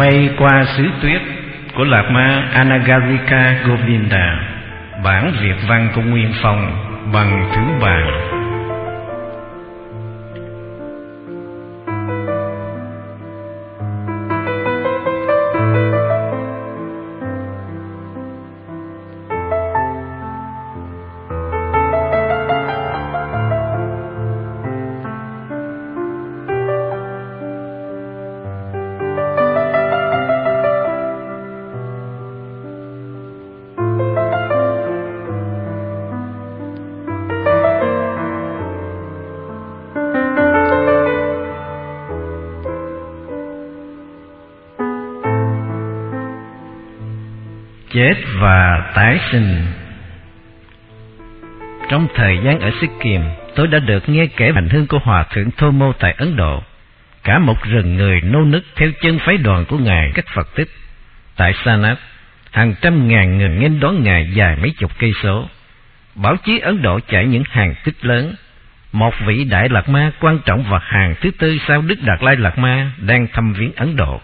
Mây qua xứ tuyết của Lạc Ma Anagarika Govinda, Bản Việt văn của Nguyên Phong bằng thứ bàn chết và tái sinh trong thời gian ở Sikkim, tôi đã được nghe kể hành hương của Hòa Thượng Thomo tại Ấn Độ. Cả một rừng người nô nức theo chân phái đoàn của Ngài cách Phật tích. Tại Sanat, hàng trăm ngàn người nghênh đón Ngài dài mấy chục cây số. Báo chí Ấn Độ chạy những hàng tích lớn. Một vị Đại Lạc Ma quan trọng và hàng thứ tư sau Đức Đạt Lai Lạc Ma đang thăm viếng Ấn Độ.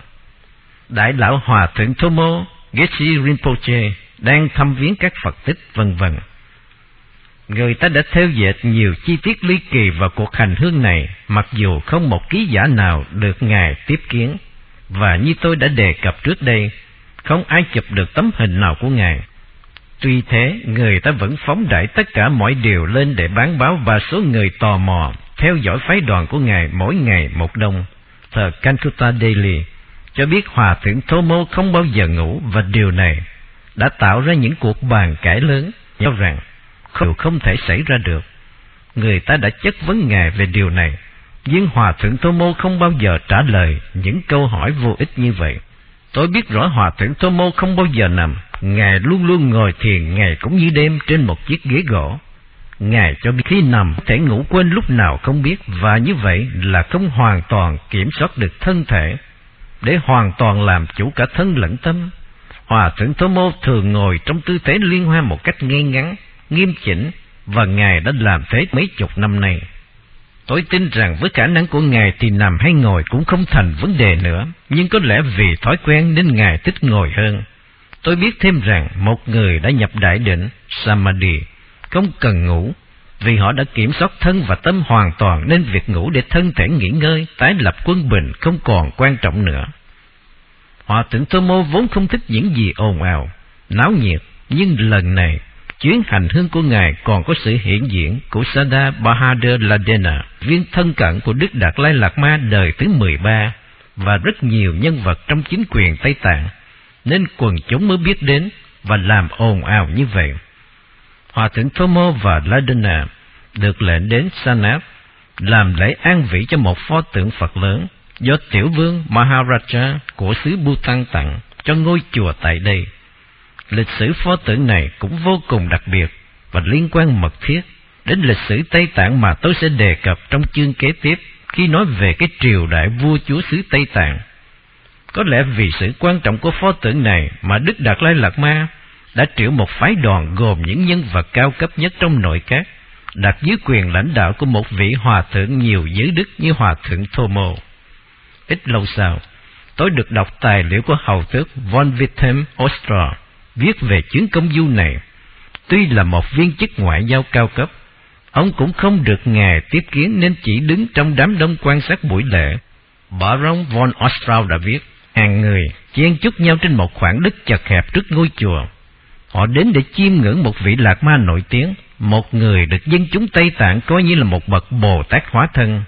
Đại lão Hòa Thượng Thomo Geshe Rinpoche đang thăm viếng các Phật tích vân vân. Người ta đã theo dệt nhiều chi tiết ly kỳ vào cuộc hành hương này, mặc dù không một ký giả nào được Ngài tiếp kiến. Và như tôi đã đề cập trước đây, không ai chụp được tấm hình nào của Ngài. Tuy thế, người ta vẫn phóng đại tất cả mọi điều lên để bán báo và số người tò mò theo dõi phái đoàn của Ngài mỗi ngày một đông. Tờ Calcutta Daily cho biết Hòa Thượng Thomo không bao giờ ngủ và điều này đã tạo ra những cuộc bàn cãi lớn cho rằng điều không thể xảy ra được. Người ta đã chất vấn Ngài về điều này, nhưng Hòa Thượng Thomo không bao giờ trả lời những câu hỏi vô ích như vậy. Tôi biết rõ Hòa Thượng Thomo không bao giờ nằm, Ngài luôn luôn ngồi thiền ngày cũng như đêm trên một chiếc ghế gỗ. Ngài cho biết khi nằm thể ngủ quên lúc nào không biết và như vậy là không hoàn toàn kiểm soát được thân thể để hoàn toàn làm chủ cả thân lẫn tâm. Hòa thượng Thô Mô thường ngồi trong tư thế liên hoa một cách ngay ngắn, nghiêm chỉnh, và Ngài đã làm thế mấy chục năm nay. Tôi tin rằng với khả năng của Ngài thì nằm hay ngồi cũng không thành vấn đề nữa, nhưng có lẽ vì thói quen nên Ngài thích ngồi hơn. Tôi biết thêm rằng một người đã nhập đại định, Samadhi, không cần ngủ, vì họ đã kiểm soát thân và tâm hoàn toàn nên việc ngủ để thân thể nghỉ ngơi, tái lập quân bình không còn quan trọng nữa. Hòa thượng Tomo vốn không thích những gì ồn ào, náo nhiệt, nhưng lần này, chuyến hành hương của Ngài còn có sự hiện diện của Sada Bahadur Ladena, viên thân cận của Đức Đạt Lai Lạt Ma đời thứ 13, và rất nhiều nhân vật trong chính quyền Tây Tạng, nên quần chúng mới biết đến và làm ồn ào như vậy. Hòa thượng Thomo và Ladena được lệnh đến Sanap làm lễ an vị cho một pho tượng Phật lớn do tiểu vương Maharaja của xứ Bhutan tặng cho ngôi chùa tại đây. Lịch sử pho tượng này cũng vô cùng đặc biệt và liên quan mật thiết đến lịch sử Tây Tạng mà tôi sẽ đề cập trong chương kế tiếp khi nói về cái triều đại vua chúa xứ Tây Tạng. Có lẽ vì sự quan trọng của pho tượng này mà Đức Đạt Lai Lạt Ma đã triệu một phái đoàn gồm những nhân vật cao cấp nhất trong nội các, đặt dưới quyền lãnh đạo của một vị hòa thượng nhiều giới đức như hòa thượng Thomo. Ít lâu sau, tôi được đọc tài liệu của hầu tước von Wittem Ostra viết về chuyến công du này. Tuy là một viên chức ngoại giao cao cấp, ông cũng không được ngài tiếp kiến nên chỉ đứng trong đám đông quan sát buổi lễ. Baron von Ostrau đã viết, hàng người chen chúc nhau trên một khoảng đất chật hẹp trước ngôi chùa. Họ đến để chiêm ngưỡng một vị lạc ma nổi tiếng, một người được dân chúng Tây Tạng coi như là một bậc Bồ Tát hóa thân.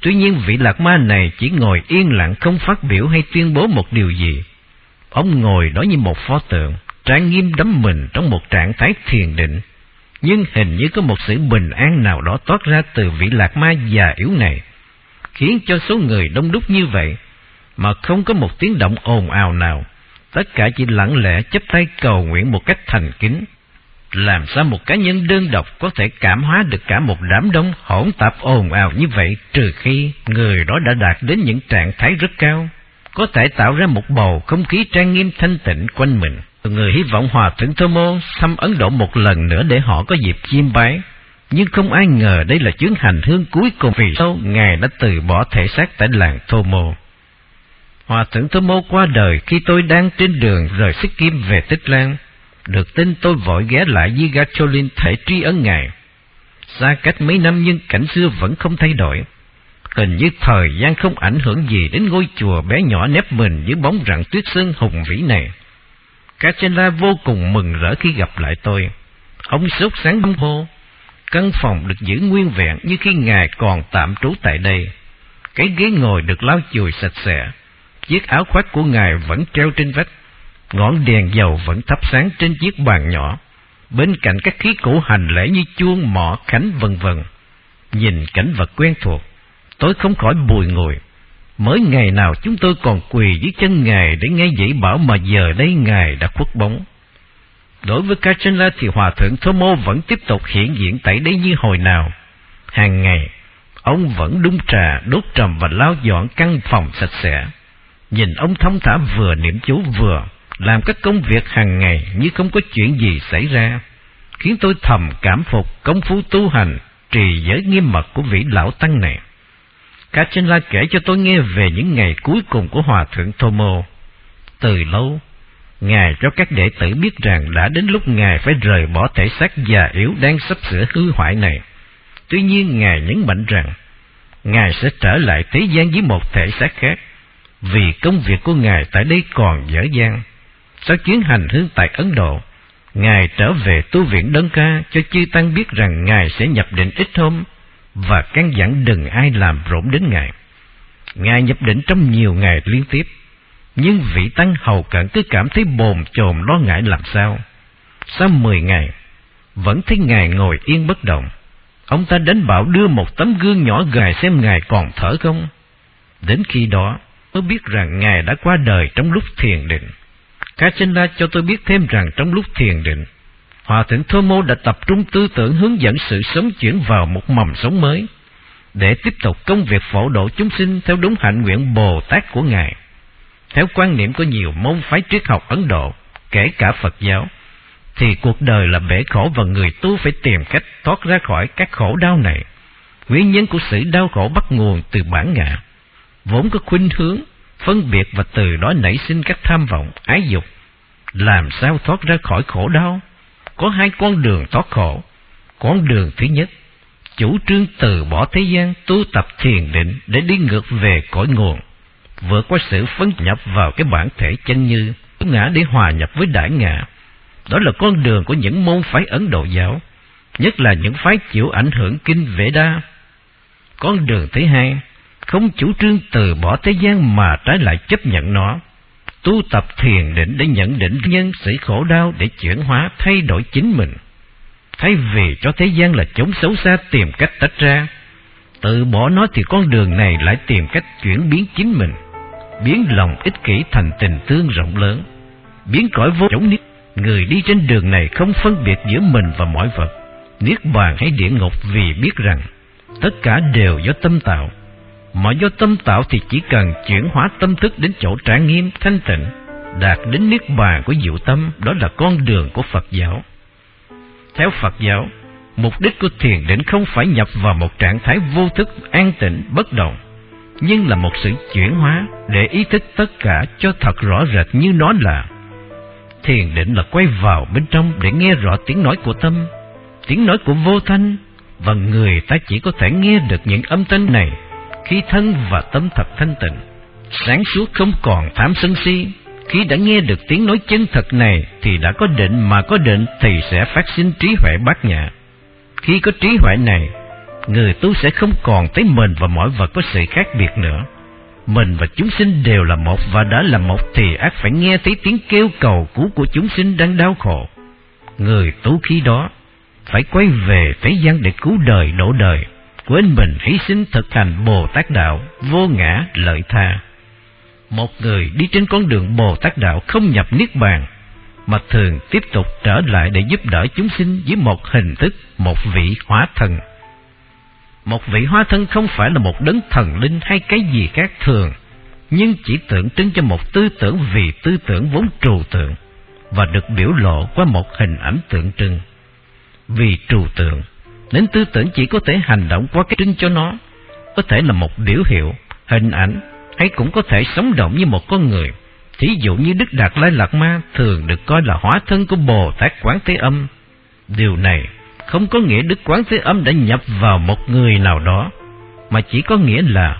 Tuy nhiên vị lạc ma này chỉ ngồi yên lặng không phát biểu hay tuyên bố một điều gì. Ông ngồi đó như một pho tượng, trang nghiêm đắm mình trong một trạng thái thiền định. Nhưng hình như có một sự bình an nào đó toát ra từ vị lạc ma già yếu này, khiến cho số người đông đúc như vậy, mà không có một tiếng động ồn ào nào tất cả chỉ lặng lẽ chấp tay cầu nguyện một cách thành kính. Làm sao một cá nhân đơn độc có thể cảm hóa được cả một đám đông hỗn tạp ồn ào như vậy trừ khi người đó đã đạt đến những trạng thái rất cao, có thể tạo ra một bầu không khí trang nghiêm thanh tịnh quanh mình. Người hy vọng Hòa Thượng Thomo thăm Ấn Độ một lần nữa để họ có dịp chiêm bái. Nhưng không ai ngờ đây là chuyến hành hương cuối cùng vì sau Ngài đã từ bỏ thể xác tại làng Thomo. Hòa thượng Thơ Mô qua đời khi tôi đang trên đường rời Xích Kim về Tích Lan. Được tin tôi vội ghé lại với Gacholin thể tri ân Ngài. Xa cách mấy năm nhưng cảnh xưa vẫn không thay đổi. Hình như thời gian không ảnh hưởng gì đến ngôi chùa bé nhỏ nép mình dưới bóng rặng tuyết sơn hùng vĩ này. Kachela vô cùng mừng rỡ khi gặp lại tôi. Ông sốt sáng bấm hô. Căn phòng được giữ nguyên vẹn như khi ngài còn tạm trú tại đây. Cái ghế ngồi được lau chùi sạch sẽ. Chiếc áo khoác của ngài vẫn treo trên vách. Ngọn đèn dầu vẫn thắp sáng trên chiếc bàn nhỏ. Bên cạnh các khí cổ hành lễ như chuông, mỏ, khánh vân vân. Nhìn cảnh vật quen thuộc, tôi không khỏi bùi ngùi. Mới ngày nào chúng tôi còn quỳ dưới chân Ngài để nghe dãy bảo mà giờ đây Ngài đã khuất bóng. Đối với Kachanla thì Hòa Thượng Thomo vẫn tiếp tục hiện diện tại đây như hồi nào. Hàng ngày, ông vẫn đun trà, đốt trầm và lau dọn căn phòng sạch sẽ. Nhìn ông thông thả vừa niệm chú vừa làm các công việc hàng ngày như không có chuyện gì xảy ra, khiến tôi thầm cảm phục công phu tu hành, trì giới nghiêm mật của vị lão tăng này. Kachinla kể cho tôi nghe về những ngày cuối cùng của Hòa Thượng Tomo. Từ lâu, Ngài cho các đệ tử biết rằng đã đến lúc Ngài phải rời bỏ thể xác già yếu đang sắp sửa hư hoại này. Tuy nhiên Ngài nhấn mạnh rằng, Ngài sẽ trở lại thế gian với một thể xác khác, vì công việc của Ngài tại đây còn dở dang. Sau chuyến hành hương tại Ấn Độ, Ngài trở về tu viện Đơn Ca cho chư Tăng biết rằng Ngài sẽ nhập định ít hôm và căn dặn đừng ai làm rộn đến Ngài. Ngài nhập định trong nhiều ngày liên tiếp, nhưng vị tăng hầu cận cứ cảm thấy bồn chồn lo ngại làm sao. Sau mười ngày, vẫn thấy Ngài ngồi yên bất động. Ông ta đến bảo đưa một tấm gương nhỏ gài xem Ngài còn thở không. Đến khi đó mới biết rằng Ngài đã qua đời trong lúc thiền định. Kachinda cho tôi biết thêm rằng trong lúc thiền định, Hòa thượng Thomo đã tập trung tư tưởng hướng dẫn sự sống chuyển vào một mầm sống mới, để tiếp tục công việc phổ độ chúng sinh theo đúng hạnh nguyện Bồ Tát của Ngài. Theo quan niệm của nhiều môn phái triết học Ấn Độ, kể cả Phật giáo, thì cuộc đời là bể khổ và người tu phải tìm cách thoát ra khỏi các khổ đau này. Nguyên nhân của sự đau khổ bắt nguồn từ bản ngã, vốn có khuynh hướng, phân biệt và từ đó nảy sinh các tham vọng, ái dục. Làm sao thoát ra khỏi khổ đau? có hai con đường thoát khổ. Con đường thứ nhất, chủ trương từ bỏ thế gian tu tập thiền định để đi ngược về cõi nguồn, vượt qua sự phân nhập vào cái bản thể chân như, ngã để hòa nhập với đại ngã. Đó là con đường của những môn phái Ấn Độ giáo, nhất là những phái chịu ảnh hưởng kinh Vệ Đa. Con đường thứ hai, không chủ trương từ bỏ thế gian mà trái lại chấp nhận nó, tu tập thiền định để nhận định nhân sự khổ đau để chuyển hóa thay đổi chính mình. Thay vì cho thế gian là chống xấu xa tìm cách tách ra, tự bỏ nó thì con đường này lại tìm cách chuyển biến chính mình, biến lòng ích kỷ thành tình thương rộng lớn, biến cõi vô chống niết. Người đi trên đường này không phân biệt giữa mình và mọi vật, niết bàn hay địa ngục vì biết rằng tất cả đều do tâm tạo mà do tâm tạo thì chỉ cần chuyển hóa tâm thức đến chỗ trạng nghiêm thanh tịnh, đạt đến niết bàn của diệu tâm, đó là con đường của Phật giáo. Theo Phật giáo, mục đích của thiền định không phải nhập vào một trạng thái vô thức an tịnh bất động, nhưng là một sự chuyển hóa để ý thức tất cả cho thật rõ rệt như nó là. Thiền định là quay vào bên trong để nghe rõ tiếng nói của tâm, tiếng nói của vô thanh, và người ta chỉ có thể nghe được những âm thanh này khi thân và tâm thật thanh tịnh, sáng suốt không còn tham sân si. Khi đã nghe được tiếng nói chân thật này thì đã có định mà có định thì sẽ phát sinh trí huệ bát nhã. Khi có trí huệ này, người tu sẽ không còn thấy mình và mọi vật có sự khác biệt nữa. Mình và chúng sinh đều là một và đã là một thì ác phải nghe thấy tiếng kêu cầu cứu của chúng sinh đang đau khổ. Người tu khi đó phải quay về thế gian để cứu đời độ đời quên mình hy sinh thực hành Bồ Tát Đạo, vô ngã lợi tha. Một người đi trên con đường Bồ Tát Đạo không nhập Niết Bàn, mà thường tiếp tục trở lại để giúp đỡ chúng sinh với một hình thức, một vị hóa thân. Một vị hóa thân không phải là một đấng thần linh hay cái gì khác thường, nhưng chỉ tượng trưng cho một tư tưởng vì tư tưởng vốn trừu tượng và được biểu lộ qua một hình ảnh tượng trưng. Vì trừu tượng nên tư tưởng chỉ có thể hành động qua cái trinh cho nó, có thể là một biểu hiệu, hình ảnh hay cũng có thể sống động như một con người. Thí dụ như Đức Đạt Lai Lạt Ma thường được coi là hóa thân của Bồ Tát Quán Thế Âm. Điều này không có nghĩa Đức Quán Thế Âm đã nhập vào một người nào đó, mà chỉ có nghĩa là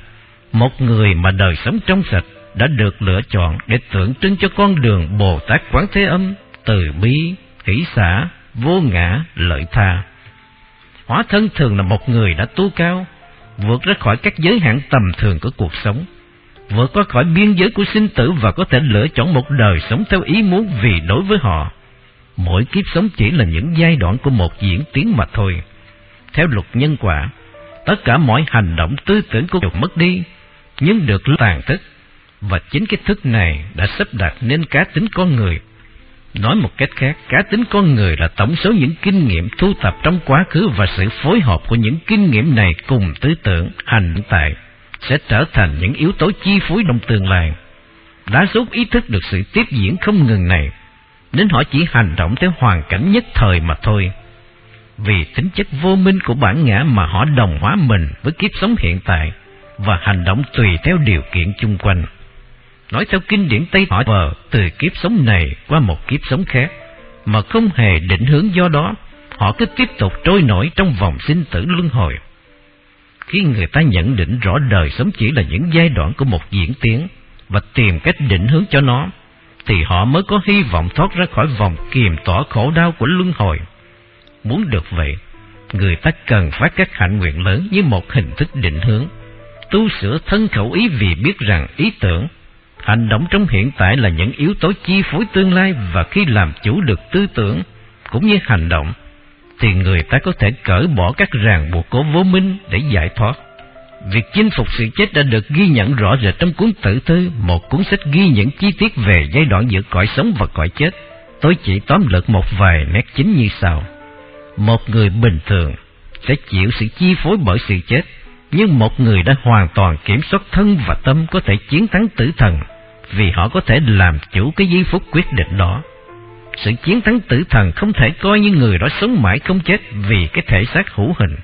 một người mà đời sống trong sạch đã được lựa chọn để tượng trưng cho con đường Bồ Tát Quán Thế Âm, từ bi, hỷ xã, vô ngã, lợi tha. Hóa thân thường là một người đã tu cao, vượt ra khỏi các giới hạn tầm thường của cuộc sống, vượt qua khỏi biên giới của sinh tử và có thể lựa chọn một đời sống theo ý muốn vì đối với họ. Mỗi kiếp sống chỉ là những giai đoạn của một diễn tiến mà thôi. Theo luật nhân quả, tất cả mọi hành động tư tưởng của đều mất đi, nhưng được tàn thức, và chính cái thức này đã sắp đặt nên cá tính con người Nói một cách khác, cá tính con người là tổng số những kinh nghiệm thu thập trong quá khứ và sự phối hợp của những kinh nghiệm này cùng tư tưởng, hành tại sẽ trở thành những yếu tố chi phối trong tương lai. Đã giúp ý thức được sự tiếp diễn không ngừng này, nên họ chỉ hành động theo hoàn cảnh nhất thời mà thôi. Vì tính chất vô minh của bản ngã mà họ đồng hóa mình với kiếp sống hiện tại và hành động tùy theo điều kiện chung quanh. Nói theo kinh điển Tây họ vờ từ kiếp sống này qua một kiếp sống khác, mà không hề định hướng do đó, họ cứ tiếp tục trôi nổi trong vòng sinh tử luân hồi. Khi người ta nhận định rõ đời sống chỉ là những giai đoạn của một diễn tiến và tìm cách định hướng cho nó, thì họ mới có hy vọng thoát ra khỏi vòng kiềm tỏa khổ đau của luân hồi. Muốn được vậy, người ta cần phát các hạnh nguyện lớn như một hình thức định hướng, tu sửa thân khẩu ý vì biết rằng ý tưởng Hành động trong hiện tại là những yếu tố chi phối tương lai và khi làm chủ được tư tưởng cũng như hành động thì người ta có thể cởi bỏ các ràng buộc của vô minh để giải thoát. Việc chinh phục sự chết đã được ghi nhận rõ rệt trong cuốn Tử thư, một cuốn sách ghi những chi tiết về giai đoạn giữa cõi sống và cõi chết. Tôi chỉ tóm lược một vài nét chính như sau. Một người bình thường sẽ chịu sự chi phối bởi sự chết, nhưng một người đã hoàn toàn kiểm soát thân và tâm có thể chiến thắng tử thần vì họ có thể làm chủ cái giây phút quyết định đó. Sự chiến thắng tử thần không thể coi như người đó sống mãi không chết vì cái thể xác hữu hình.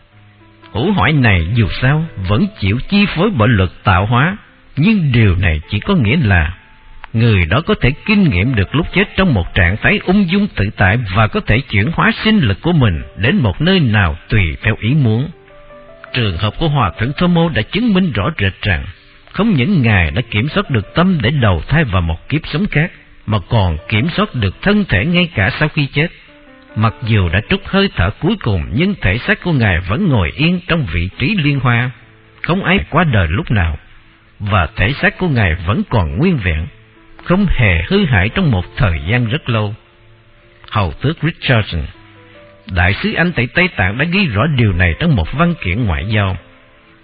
Hữu hỏi này dù sao vẫn chịu chi phối bởi luật tạo hóa, nhưng điều này chỉ có nghĩa là người đó có thể kinh nghiệm được lúc chết trong một trạng thái ung dung tự tại và có thể chuyển hóa sinh lực của mình đến một nơi nào tùy theo ý muốn. Trường hợp của Hòa Thượng Thomo đã chứng minh rõ rệt rằng không những Ngài đã kiểm soát được tâm để đầu thai vào một kiếp sống khác, mà còn kiểm soát được thân thể ngay cả sau khi chết. Mặc dù đã trút hơi thở cuối cùng, nhưng thể xác của Ngài vẫn ngồi yên trong vị trí liên hoa, không ai qua đời lúc nào, và thể xác của Ngài vẫn còn nguyên vẹn, không hề hư hại trong một thời gian rất lâu. Hầu tước Richardson Đại sứ Anh tại Tây Tạng đã ghi rõ điều này trong một văn kiện ngoại giao.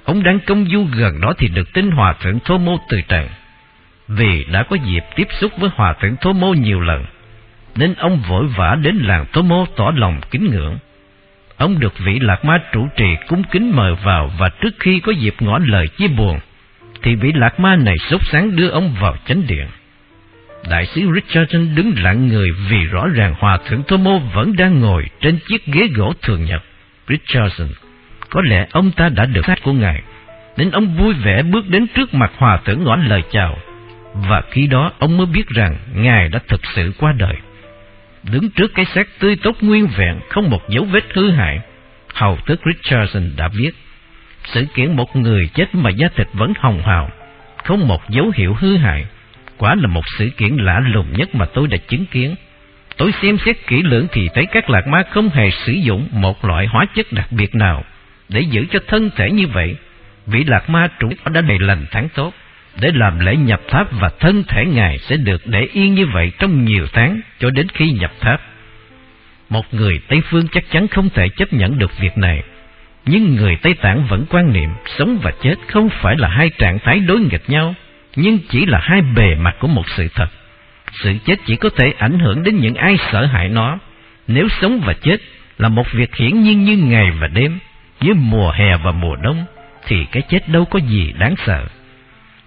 Ông đang công du gần đó thì được tin Hòa Thượng Thô Mô từ trần. Vì đã có dịp tiếp xúc với Hòa Thượng Thô Mô nhiều lần, nên ông vội vã đến làng Thô Mô tỏ lòng kính ngưỡng. Ông được vị Lạc Ma trụ trì cúng kính mời vào và trước khi có dịp ngỏ lời chia buồn, thì vị Lạc Ma này sốt sáng đưa ông vào chánh điện. Đại sứ Richardson đứng lặng người vì rõ ràng Hòa Thượng Thô Mô vẫn đang ngồi trên chiếc ghế gỗ thường nhật. Richardson có lẽ ông ta đã được phép của Ngài, nên ông vui vẻ bước đến trước mặt hòa thượng ngỏ lời chào. Và khi đó ông mới biết rằng Ngài đã thực sự qua đời. Đứng trước cái xác tươi tốt nguyên vẹn, không một dấu vết hư hại, hầu tước Richardson đã viết, sự kiện một người chết mà da thịt vẫn hồng hào, không một dấu hiệu hư hại, quả là một sự kiện lạ lùng nhất mà tôi đã chứng kiến. Tôi xem xét kỹ lưỡng thì thấy các lạc ma không hề sử dụng một loại hóa chất đặc biệt nào để giữ cho thân thể như vậy, vị lạc ma chủ đã đầy lành tháng tốt, để làm lễ nhập tháp và thân thể Ngài sẽ được để yên như vậy trong nhiều tháng cho đến khi nhập tháp. Một người Tây Phương chắc chắn không thể chấp nhận được việc này, nhưng người Tây Tạng vẫn quan niệm sống và chết không phải là hai trạng thái đối nghịch nhau, nhưng chỉ là hai bề mặt của một sự thật. Sự chết chỉ có thể ảnh hưởng đến những ai sợ hãi nó, nếu sống và chết là một việc hiển nhiên như ngày và đêm, với mùa hè và mùa đông, thì cái chết đâu có gì đáng sợ.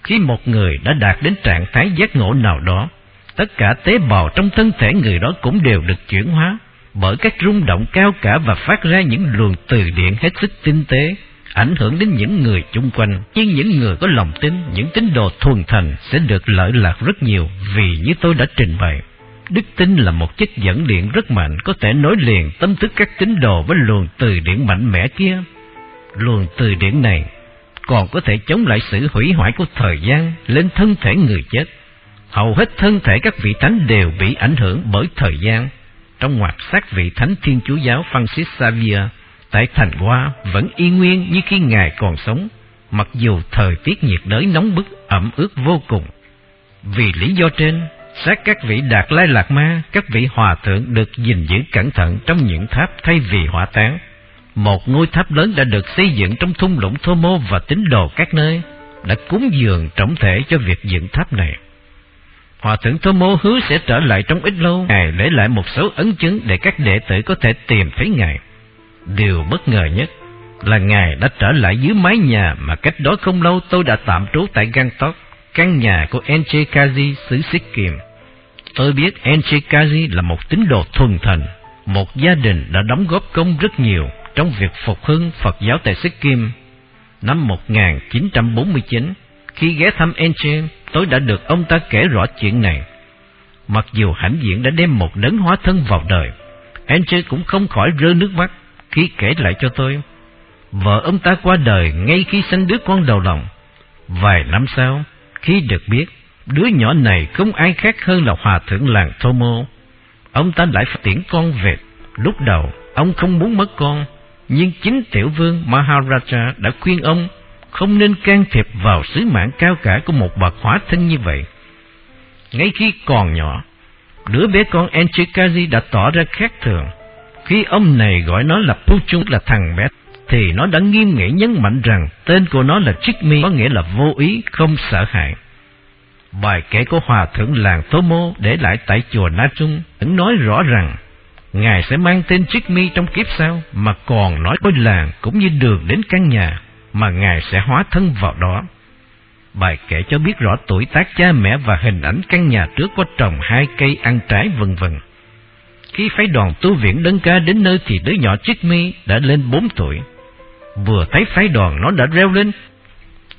Khi một người đã đạt đến trạng thái giác ngộ nào đó, tất cả tế bào trong thân thể người đó cũng đều được chuyển hóa bởi các rung động cao cả và phát ra những luồng từ điện hết sức tinh tế, ảnh hưởng đến những người chung quanh. Nhưng những người có lòng tin, những tín đồ thuần thành sẽ được lợi lạc rất nhiều vì như tôi đã trình bày. Đức tin là một chất dẫn điện rất mạnh, có thể nối liền tâm thức các tín đồ với luồng từ điển mạnh mẽ kia. Luồng từ điển này còn có thể chống lại sự hủy hoại của thời gian lên thân thể người chết. Hầu hết thân thể các vị thánh đều bị ảnh hưởng bởi thời gian. Trong ngoặc xác vị thánh Thiên Chúa giáo Francis Xavier tại thành Hoa vẫn y nguyên như khi Ngài còn sống, mặc dù thời tiết nhiệt đới nóng bức, ẩm ướt vô cùng. Vì lý do trên, xác các vị Đạt Lai Lạc Ma, các vị hòa thượng được gìn giữ cẩn thận trong những tháp thay vì hỏa táng. Một ngôi tháp lớn đã được xây dựng trong thung lũng Thô Mô và tín đồ các nơi, đã cúng dường trọng thể cho việc dựng tháp này. Hòa thượng Thô Mô hứa sẽ trở lại trong ít lâu, Ngài để lại một số ấn chứng để các đệ tử có thể tìm thấy Ngài. Điều bất ngờ nhất là Ngài đã trở lại dưới mái nhà mà cách đó không lâu tôi đã tạm trú tại Gangtok, căn nhà của Enche Kazi xứ Sikkim. Tôi biết Enchikazi là một tín đồ thuần thành, một gia đình đã đóng góp công rất nhiều trong việc phục hưng Phật giáo tại Sikkim. Năm 1949, khi ghé thăm Enche, tôi đã được ông ta kể rõ chuyện này. Mặc dù hãnh diện đã đem một đấng hóa thân vào đời, Enche cũng không khỏi rơi nước mắt khi kể lại cho tôi. Vợ ông ta qua đời ngay khi sinh đứa con đầu lòng. Vài năm sau, khi được biết đứa nhỏ này không ai khác hơn là hòa thượng làng Thomo, ông ta lại tiễn con về. Lúc đầu, ông không muốn mất con, nhưng chính tiểu vương Maharaja đã khuyên ông không nên can thiệp vào sứ mạng cao cả của một bậc hóa thân như vậy. Ngay khi còn nhỏ, đứa bé con Enchikazi đã tỏ ra khác thường. Khi ông này gọi nó là Puchung là thằng bé, thì nó đã nghiêm nghị nhấn mạnh rằng tên của nó là Chikmi có nghĩa là vô ý, không sợ hãi. Bài kể của Hòa Thượng làng mô để lại tại chùa Na Trung, vẫn nói rõ rằng, Ngài sẽ mang tên Chikmi trong kiếp sau, mà còn nói với làng cũng như đường đến căn nhà, mà Ngài sẽ hóa thân vào đó. Bài kể cho biết rõ tuổi tác cha mẹ và hình ảnh căn nhà trước có trồng hai cây ăn trái vân vân. Khi phái đoàn tu viện Đân Ca đến nơi thì đứa nhỏ Chikmi đã lên bốn tuổi. Vừa thấy phái đoàn nó đã reo lên.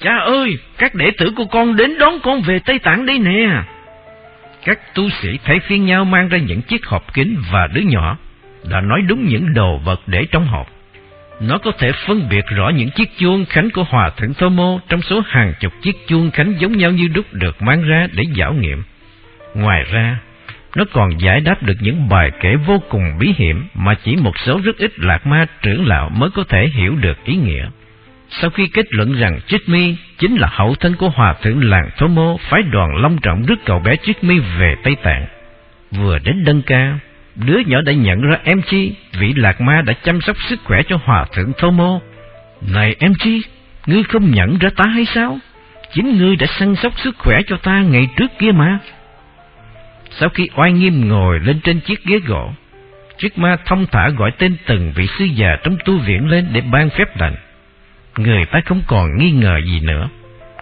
Cha ơi, các đệ tử của con đến đón con về Tây Tạng đây nè. Các tu sĩ thấy phiên nhau mang ra những chiếc hộp kính và đứa nhỏ đã nói đúng những đồ vật để trong hộp. Nó có thể phân biệt rõ những chiếc chuông khánh của Hòa Thượng Thô Mô trong số hàng chục chiếc chuông khánh giống nhau như đúc được mang ra để giảo nghiệm. Ngoài ra, nó còn giải đáp được những bài kể vô cùng bí hiểm mà chỉ một số rất ít lạc ma trưởng lão mới có thể hiểu được ý nghĩa. Sau khi kết luận rằng Mi chính là hậu thân của hòa thượng làng Thô Mô, phái đoàn long trọng rước cậu bé Mi về Tây Tạng. Vừa đến Đân Ca, đứa nhỏ đã nhận ra em chi, vị lạc ma đã chăm sóc sức khỏe cho hòa thượng Thô Mô. Này em chi, ngươi không nhận ra ta hay sao? Chính ngươi đã săn sóc sức khỏe cho ta ngày trước kia mà. Sau khi oai nghiêm ngồi lên trên chiếc ghế gỗ, Triết ma thông thả gọi tên từng vị sư già trong tu viện lên để ban phép lành. Người ta không còn nghi ngờ gì nữa.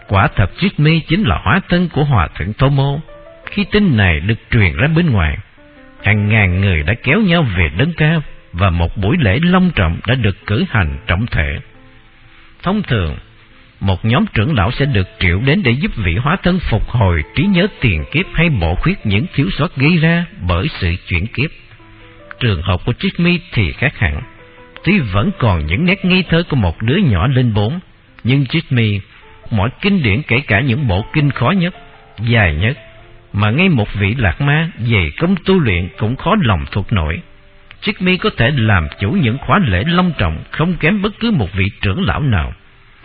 Quả thật Triết mi chính là hóa thân của Hòa Thượng Tô Mô. Khi tin này được truyền ra bên ngoài, hàng ngàn người đã kéo nhau về đấng cao và một buổi lễ long trọng đã được cử hành trọng thể. Thông thường, một nhóm trưởng lão sẽ được triệu đến để giúp vị hóa thân phục hồi trí nhớ tiền kiếp hay bổ khuyết những thiếu sót gây ra bởi sự chuyển kiếp. Trường hợp của Trick thì khác hẳn. Tuy vẫn còn những nét nghi thơ của một đứa nhỏ lên bốn, nhưng Jimmy, mọi kinh điển kể cả những bộ kinh khó nhất, dài nhất, mà ngay một vị lạc ma về công tu luyện cũng khó lòng thuộc nổi. Jimmy có thể làm chủ những khóa lễ long trọng không kém bất cứ một vị trưởng lão nào.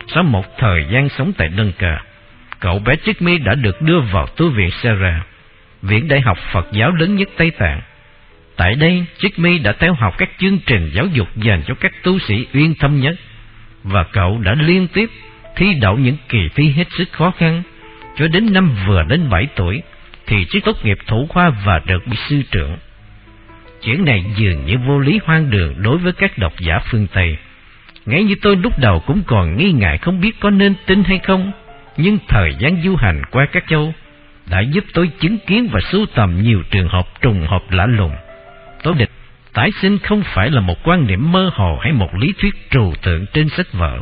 Sau một thời gian sống tại đơn Cờ, cậu bé Jimmy đã được đưa vào tu viện Sera, viện đại học Phật giáo lớn nhất Tây Tạng. Tại đây, Chick đã theo học các chương trình giáo dục dành cho các tu sĩ uyên thâm nhất, và cậu đã liên tiếp thi đậu những kỳ thi hết sức khó khăn. Cho đến năm vừa đến 7 tuổi, thì Chick tốt nghiệp thủ khoa và được bị sư trưởng. Chuyện này dường như vô lý hoang đường đối với các độc giả phương Tây. Ngay như tôi lúc đầu cũng còn nghi ngại không biết có nên tin hay không, nhưng thời gian du hành qua các châu đã giúp tôi chứng kiến và sưu tầm nhiều trường hợp trùng hợp lạ lùng tối địch tái sinh không phải là một quan niệm mơ hồ hay một lý thuyết trừu tượng trên sách vở,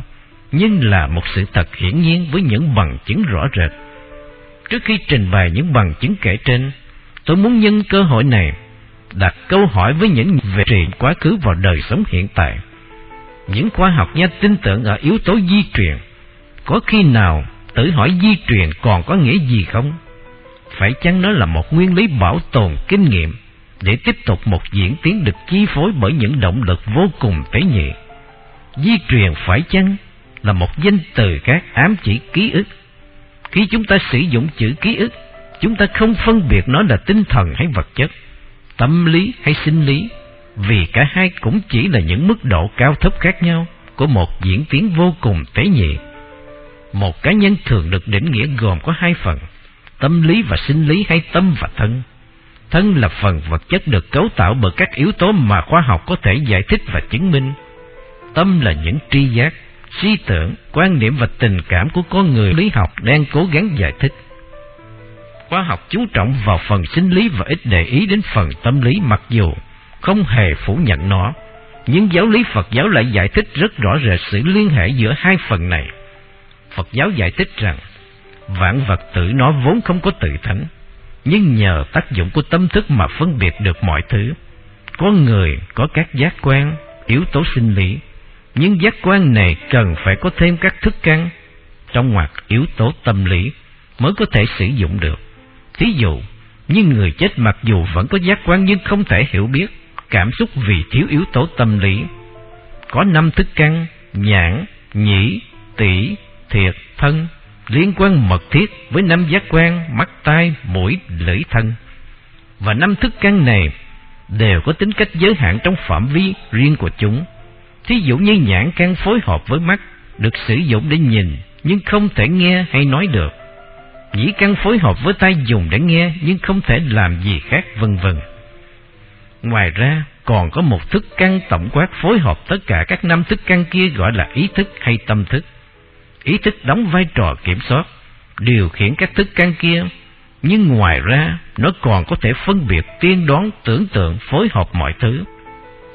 nhưng là một sự thật hiển nhiên với những bằng chứng rõ rệt. Trước khi trình bày những bằng chứng kể trên, tôi muốn nhân cơ hội này đặt câu hỏi với những về trị quá khứ vào đời sống hiện tại. Những khoa học gia tin tưởng ở yếu tố di truyền. Có khi nào tự hỏi di truyền còn có nghĩa gì không? Phải chăng nó là một nguyên lý bảo tồn kinh nghiệm để tiếp tục một diễn tiến được chi phối bởi những động lực vô cùng tế nhị? Di truyền phải chăng là một danh từ các ám chỉ ký ức? Khi chúng ta sử dụng chữ ký ức, chúng ta không phân biệt nó là tinh thần hay vật chất, tâm lý hay sinh lý, vì cả hai cũng chỉ là những mức độ cao thấp khác nhau của một diễn tiến vô cùng tế nhị. Một cá nhân thường được định nghĩa gồm có hai phần, tâm lý và sinh lý hay tâm và thân. Thân là phần vật chất được cấu tạo bởi các yếu tố mà khoa học có thể giải thích và chứng minh. Tâm là những tri giác, suy tưởng, quan niệm và tình cảm của con người lý học đang cố gắng giải thích. Khoa học chú trọng vào phần sinh lý và ít để ý đến phần tâm lý mặc dù không hề phủ nhận nó. Nhưng giáo lý Phật giáo lại giải thích rất rõ rệt sự liên hệ giữa hai phần này. Phật giáo giải thích rằng vạn vật tự nó vốn không có tự thánh, nhưng nhờ tác dụng của tâm thức mà phân biệt được mọi thứ. Có người có các giác quan, yếu tố sinh lý, nhưng giác quan này cần phải có thêm các thức căn trong ngoặc yếu tố tâm lý mới có thể sử dụng được. Thí dụ, như người chết mặc dù vẫn có giác quan nhưng không thể hiểu biết, cảm xúc vì thiếu yếu tố tâm lý. Có năm thức căn, nhãn, nhĩ, tỷ, thiệt, thân, liên quan mật thiết với năm giác quan, mắt, tai, mũi, lưỡi, thân. Và năm thức căn này đều có tính cách giới hạn trong phạm vi riêng của chúng. Thí dụ như nhãn căn phối hợp với mắt, được sử dụng để nhìn, nhưng không thể nghe hay nói được. Nhĩ căn phối hợp với tai dùng để nghe, nhưng không thể làm gì khác, vân vân. Ngoài ra, còn có một thức căn tổng quát phối hợp tất cả các năm thức căn kia gọi là ý thức hay tâm thức. Ý thức đóng vai trò kiểm soát, điều khiển các thức căn kia, nhưng ngoài ra nó còn có thể phân biệt tiên đoán tưởng tượng phối hợp mọi thứ.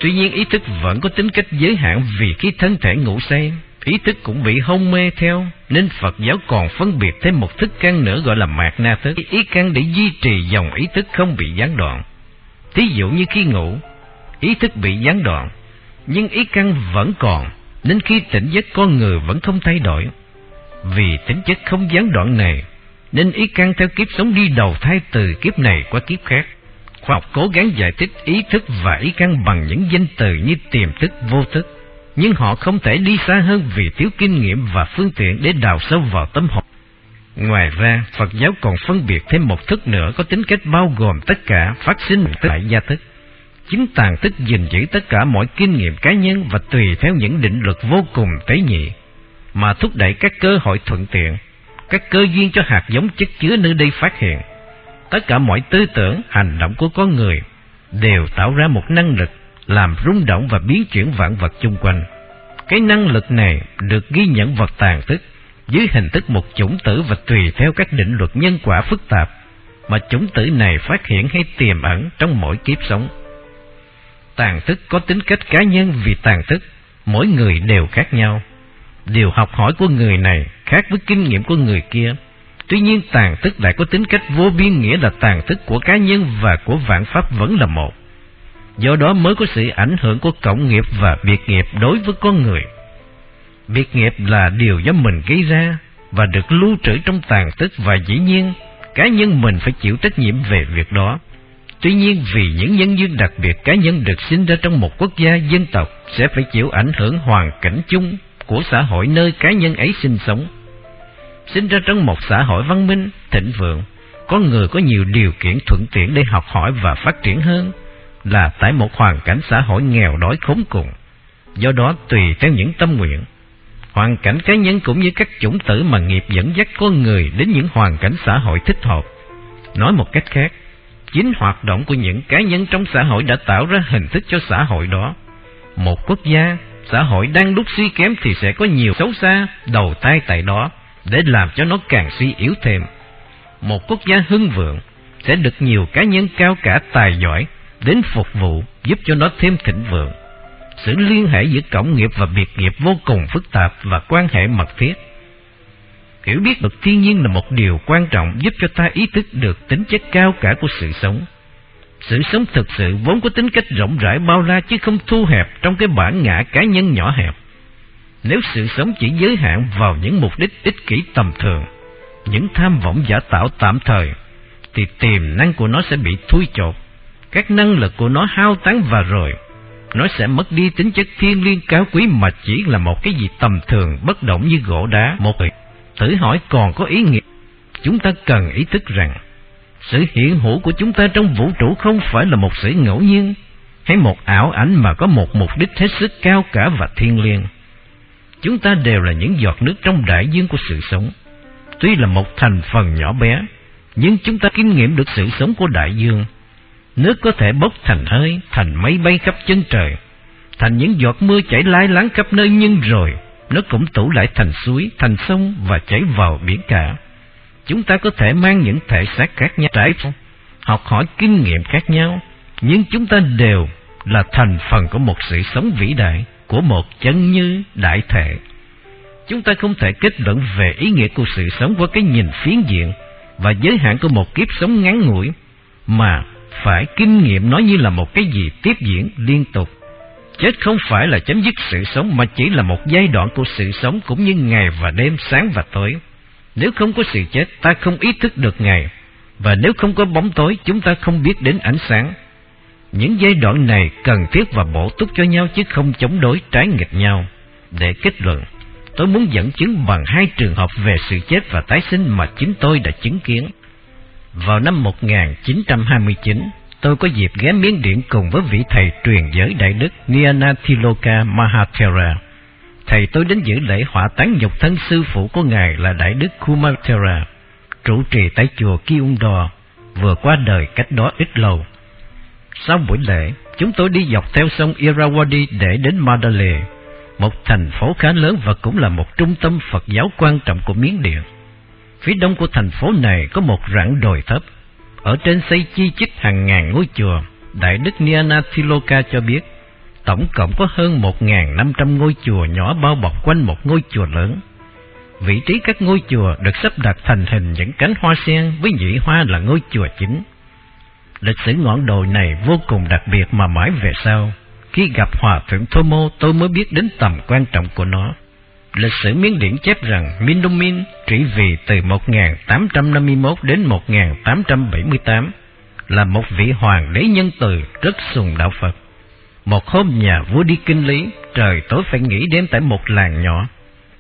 Tuy nhiên ý thức vẫn có tính cách giới hạn vì khi thân thể ngủ say, ý thức cũng bị hôn mê theo, nên Phật giáo còn phân biệt thêm một thức căn nữa gọi là mạt na thức, ý căn để duy trì dòng ý thức không bị gián đoạn. Thí dụ như khi ngủ, ý thức bị gián đoạn, nhưng ý căn vẫn còn, nên khi tỉnh giấc con người vẫn không thay đổi. Vì tính chất không gián đoạn này, nên ý căn theo kiếp sống đi đầu thai từ kiếp này qua kiếp khác. Khoa học cố gắng giải thích ý thức và ý căn bằng những danh từ như tiềm thức, vô thức. Nhưng họ không thể đi xa hơn vì thiếu kinh nghiệm và phương tiện để đào sâu vào tâm hồn. Ngoài ra, Phật giáo còn phân biệt thêm một thức nữa có tính cách bao gồm tất cả phát sinh tại gia thức. Chính tàn tích gìn giữ tất cả mọi kinh nghiệm cá nhân và tùy theo những định luật vô cùng tế nhị, mà thúc đẩy các cơ hội thuận tiện, các cơ duyên cho hạt giống chất chứa nơi đây phát hiện. Tất cả mọi tư tưởng, hành động của con người đều tạo ra một năng lực làm rung động và biến chuyển vạn vật chung quanh. Cái năng lực này được ghi nhận vật tàn thức dưới hình thức một chủng tử và tùy theo các định luật nhân quả phức tạp mà chủng tử này phát hiện hay tiềm ẩn trong mỗi kiếp sống. Tàn thức có tính cách cá nhân vì tàn thức, mỗi người đều khác nhau. Điều học hỏi của người này khác với kinh nghiệm của người kia. Tuy nhiên tàn thức lại có tính cách vô biên nghĩa là tàn thức của cá nhân và của vạn pháp vẫn là một. Do đó mới có sự ảnh hưởng của cộng nghiệp và biệt nghiệp đối với con người. Biệt nghiệp là điều do mình gây ra và được lưu trữ trong tàn thức và dĩ nhiên cá nhân mình phải chịu trách nhiệm về việc đó. Tuy nhiên vì những nhân duyên đặc biệt cá nhân được sinh ra trong một quốc gia dân tộc sẽ phải chịu ảnh hưởng hoàn cảnh chung của xã hội nơi cá nhân ấy sinh sống. Sinh ra trong một xã hội văn minh, thịnh vượng, có người có nhiều điều kiện thuận tiện để học hỏi và phát triển hơn là tại một hoàn cảnh xã hội nghèo đói khốn cùng. Do đó tùy theo những tâm nguyện, hoàn cảnh cá nhân cũng như các chủng tử mà nghiệp dẫn dắt con người đến những hoàn cảnh xã hội thích hợp. Nói một cách khác, chính hoạt động của những cá nhân trong xã hội đã tạo ra hình thức cho xã hội đó. Một quốc gia, xã hội đang lúc suy kém thì sẽ có nhiều xấu xa đầu tay tại đó để làm cho nó càng suy yếu thêm. Một quốc gia hưng vượng sẽ được nhiều cá nhân cao cả tài giỏi đến phục vụ giúp cho nó thêm thịnh vượng. sự liên hệ giữa cộng nghiệp và biệt nghiệp vô cùng phức tạp và quan hệ mật thiết. Hiểu biết được thiên nhiên là một điều quan trọng giúp cho ta ý thức được tính chất cao cả của sự sống. Sự sống thực sự vốn có tính cách rộng rãi bao la chứ không thu hẹp trong cái bản ngã cá nhân nhỏ hẹp. Nếu sự sống chỉ giới hạn vào những mục đích ích kỷ tầm thường, những tham vọng giả tạo tạm thời, thì tiềm năng của nó sẽ bị thui chột, các năng lực của nó hao tán và rồi nó sẽ mất đi tính chất thiên liêng cao quý mà chỉ là một cái gì tầm thường bất động như gỗ đá một người thử hỏi còn có ý nghĩa. Chúng ta cần ý thức rằng sự hiện hữu của chúng ta trong vũ trụ không phải là một sự ngẫu nhiên hay một ảo ảnh mà có một mục đích hết sức cao cả và thiêng liêng. Chúng ta đều là những giọt nước trong đại dương của sự sống. Tuy là một thành phần nhỏ bé nhưng chúng ta kinh nghiệm được sự sống của đại dương. Nước có thể bốc thành hơi, thành máy bay khắp chân trời, thành những giọt mưa chảy lai láng khắp nơi nhưng rồi nó cũng tụ lại thành suối, thành sông và chảy vào biển cả. Chúng ta có thể mang những thể xác khác nhau trải học hỏi kinh nghiệm khác nhau, nhưng chúng ta đều là thành phần của một sự sống vĩ đại, của một chân như đại thể. Chúng ta không thể kết luận về ý nghĩa của sự sống qua cái nhìn phiến diện và giới hạn của một kiếp sống ngắn ngủi, mà phải kinh nghiệm nó như là một cái gì tiếp diễn liên tục. Chết không phải là chấm dứt sự sống mà chỉ là một giai đoạn của sự sống cũng như ngày và đêm, sáng và tối. Nếu không có sự chết, ta không ý thức được ngày, và nếu không có bóng tối, chúng ta không biết đến ánh sáng. Những giai đoạn này cần thiết và bổ túc cho nhau chứ không chống đối trái nghịch nhau. Để kết luận, tôi muốn dẫn chứng bằng hai trường hợp về sự chết và tái sinh mà chính tôi đã chứng kiến. Vào năm 1929, tôi có dịp ghé Miến Điện cùng với vị thầy truyền giới Đại Đức Nyanathiloka Mahathera. Thầy tôi đến dự lễ hỏa táng nhục thân sư phụ của Ngài là Đại Đức Kumathera, trụ trì tại chùa Kyungdo, vừa qua đời cách đó ít lâu. Sau buổi lễ, chúng tôi đi dọc theo sông Irrawaddy để đến Mandalay, một thành phố khá lớn và cũng là một trung tâm Phật giáo quan trọng của Miến Điện. Phía đông của thành phố này có một rặng đồi thấp. Ở trên xây chi chít hàng ngàn ngôi chùa. Đại đức Nyanathiloka cho biết, tổng cộng có hơn một ngàn năm trăm ngôi chùa nhỏ bao bọc quanh một ngôi chùa lớn. Vị trí các ngôi chùa được sắp đặt thành hình những cánh hoa sen với nhị hoa là ngôi chùa chính. Lịch sử ngọn đồi này vô cùng đặc biệt mà mãi về sau, khi gặp Hòa Thượng Thomo tôi mới biết đến tầm quan trọng của nó. Lịch sử Miến Điện chép rằng Minh trị vì từ 1851 đến 1878 là một vị hoàng đế nhân từ rất sùng đạo Phật. Một hôm nhà vua đi kinh lý, trời tối phải nghỉ đêm tại một làng nhỏ.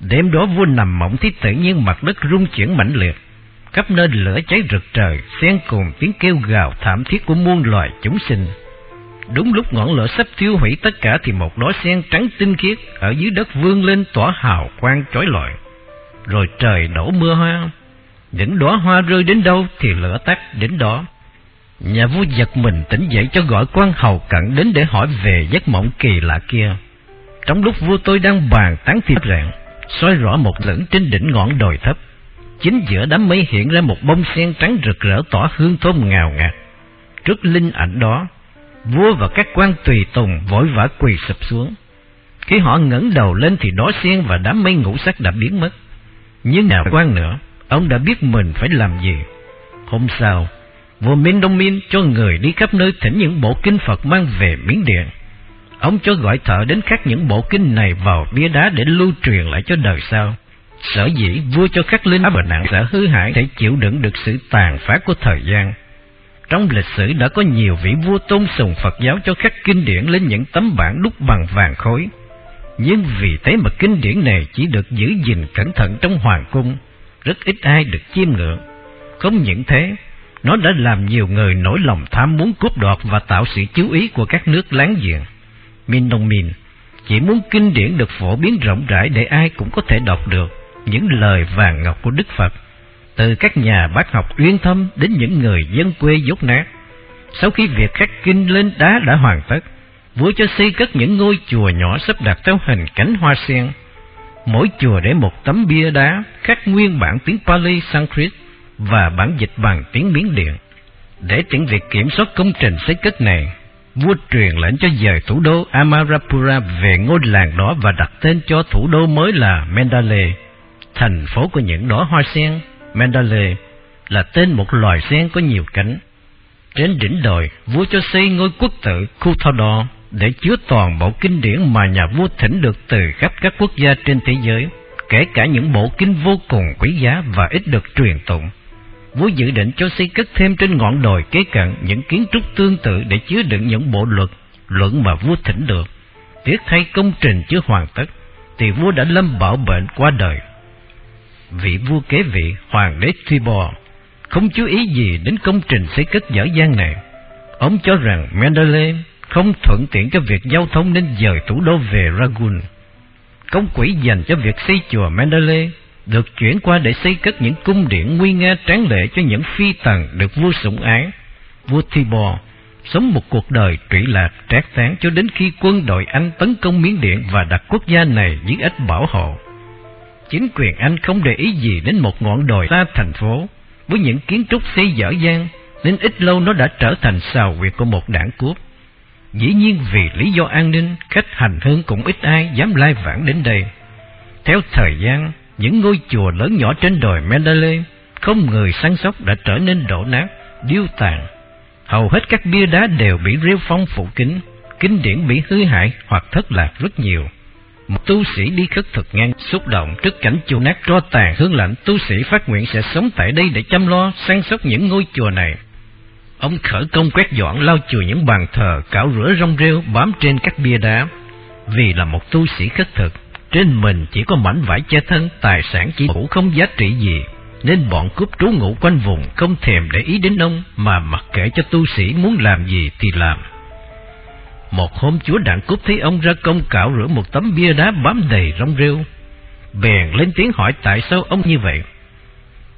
Đêm đó vua nằm mộng thì tự nhiên mặt đất rung chuyển mãnh liệt. Khắp nơi lửa cháy rực trời, xen cùng tiếng kêu gào thảm thiết của muôn loài chúng sinh. Đúng lúc ngọn lửa sắp thiêu hủy tất cả thì một đóa sen trắng tinh khiết ở dưới đất vươn lên tỏa hào quang chói lọi. Rồi trời đổ mưa hoa. Những đóa hoa rơi đến đâu thì lửa tắt đến đó. Nhà vua giật mình tỉnh dậy cho gọi quan hầu cận đến để hỏi về giấc mộng kỳ lạ kia. Trong lúc vua tôi đang bàn tán thiệp rạng, soi rõ một lửng trên đỉnh ngọn đồi thấp. Chính giữa đám mây hiện ra một bông sen trắng rực rỡ tỏa hương thơm ngào ngạt. Trước linh ảnh đó, vua và các quan tùy tùng vội vã quỳ sụp xuống. Khi họ ngẩng đầu lên thì đóa xiên và đám mây ngũ sắc đã biến mất. Nhưng nào quan nữa, ông đã biết mình phải làm gì. Hôm sau, vua Minh Đông Minh cho người đi khắp nơi thỉnh những bộ kinh Phật mang về Miến Điện. Ông cho gọi thợ đến khắc những bộ kinh này vào bia đá để lưu truyền lại cho đời sau. Sở dĩ vua cho khắc linh bệnh nặng sẽ hư hại để chịu đựng được sự tàn phá của thời gian trong lịch sử đã có nhiều vị vua tôn sùng Phật giáo cho khắc kinh điển lên những tấm bản đúc bằng vàng khối. Nhưng vì thế mà kinh điển này chỉ được giữ gìn cẩn thận trong hoàng cung, rất ít ai được chiêm ngưỡng. Không những thế, nó đã làm nhiều người nổi lòng tham muốn cướp đoạt và tạo sự chú ý của các nước láng giềng. Min Đông Min chỉ muốn kinh điển được phổ biến rộng rãi để ai cũng có thể đọc được những lời vàng ngọc của Đức Phật từ các nhà bác học uyên thâm đến những người dân quê dốt nát. Sau khi việc khắc kinh lên đá đã hoàn tất, vua cho xây cất những ngôi chùa nhỏ sắp đặt theo hình cánh hoa sen. Mỗi chùa để một tấm bia đá khắc nguyên bản tiếng Pali Sanskrit và bản dịch bằng tiếng Miến Điện. Để tiện việc kiểm soát công trình xây cất này, vua truyền lệnh cho dời thủ đô Amarapura về ngôi làng đó và đặt tên cho thủ đô mới là Mandalay, thành phố của những đóa hoa sen. Mandalay là tên một loài sen có nhiều cánh. Trên đỉnh đồi, vua cho xây ngôi quốc tự Kuthador để chứa toàn bộ kinh điển mà nhà vua thỉnh được từ khắp các quốc gia trên thế giới, kể cả những bộ kinh vô cùng quý giá và ít được truyền tụng. Vua dự định cho xây cất thêm trên ngọn đồi kế cận những kiến trúc tương tự để chứa đựng những bộ luật, luận mà vua thỉnh được. Tiếc thay công trình chưa hoàn tất, thì vua đã lâm bảo bệnh qua đời. Vị vua kế vị, hoàng đế Tibor, không chú ý gì đến công trình xây cất dở dang này. Ông cho rằng Mendeley không thuận tiện cho việc giao thông nên dời thủ đô về Ragun. Công quỹ dành cho việc xây chùa Mendeley được chuyển qua để xây cất những cung điện nguy nga tráng lệ cho những phi tần được vua sủng ái. Vua Tibor sống một cuộc đời trụy lạc trác tán cho đến khi quân đội Anh tấn công Miến Điện và đặt quốc gia này dưới ít bảo hộ. Chính quyền Anh không để ý gì đến một ngọn đồi xa thành phố với những kiến trúc xây dở dang nên ít lâu nó đã trở thành xào huyệt của một đảng cướp. Dĩ nhiên vì lý do an ninh, khách hành hương cũng ít ai dám lai vãng đến đây. Theo thời gian, những ngôi chùa lớn nhỏ trên đồi Mandalay không người săn sóc đã trở nên đổ nát, điêu tàn. Hầu hết các bia đá đều bị rêu phong phủ kín, kinh điển bị hư hại hoặc thất lạc rất nhiều. Một tu sĩ đi khất thực ngang xúc động trước cảnh chùa nát tro tàn hương lạnh, tu sĩ phát nguyện sẽ sống tại đây để chăm lo săn sóc những ngôi chùa này. Ông khởi công quét dọn lau chùi những bàn thờ, cạo rửa rong rêu bám trên các bia đá. Vì là một tu sĩ khất thực, trên mình chỉ có mảnh vải che thân, tài sản chỉ hữu không giá trị gì, nên bọn cướp trú ngụ quanh vùng không thèm để ý đến ông mà mặc kệ cho tu sĩ muốn làm gì thì làm. Một hôm chúa đặng cướp thấy ông ra công cạo rửa một tấm bia đá bám đầy rong rêu. Bèn lên tiếng hỏi tại sao ông như vậy.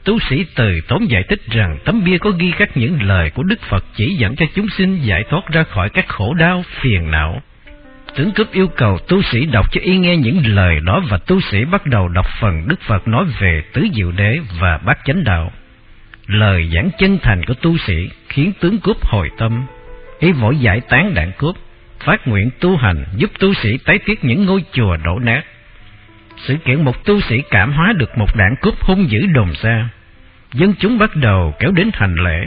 Tu sĩ từ tốn giải thích rằng tấm bia có ghi các những lời của Đức Phật chỉ dẫn cho chúng sinh giải thoát ra khỏi các khổ đau, phiền não. Tướng cướp yêu cầu tu sĩ đọc cho y nghe những lời đó và tu sĩ bắt đầu đọc phần Đức Phật nói về tứ diệu đế và bát chánh đạo. Lời giảng chân thành của tu sĩ khiến tướng cướp hồi tâm, y vội giải tán đạn cướp, phát nguyện tu hành giúp tu sĩ tái thiết những ngôi chùa đổ nát. Sự kiện một tu sĩ cảm hóa được một đạn cướp hung dữ đồn xa. Dân chúng bắt đầu kéo đến hành lễ,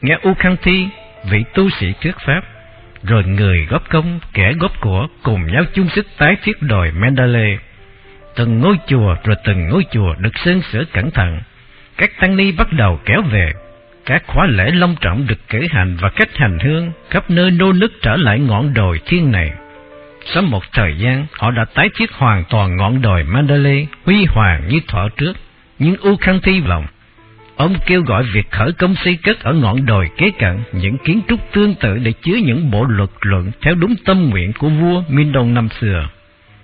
nghe U Khang Thi, vị tu sĩ thuyết pháp rồi người góp công, kẻ góp của cùng nhau chung sức tái thiết đồi Mandalay. Từng ngôi chùa rồi từng ngôi chùa được sơn sửa cẩn thận. Các tăng ni bắt đầu kéo về. Các khóa lễ long trọng được cử hành và cách hành hương khắp nơi nô nức trở lại ngọn đồi thiên này. Sau một thời gian, họ đã tái thiết hoàn toàn ngọn đồi Mandalay huy hoàng như thọ trước. Nhưng U Khang Thi vọng Ông kêu gọi việc khởi công xây cất ở ngọn đồi kế cận những kiến trúc tương tự để chứa những bộ luật luận theo đúng tâm nguyện của vua Minh Đông năm xưa.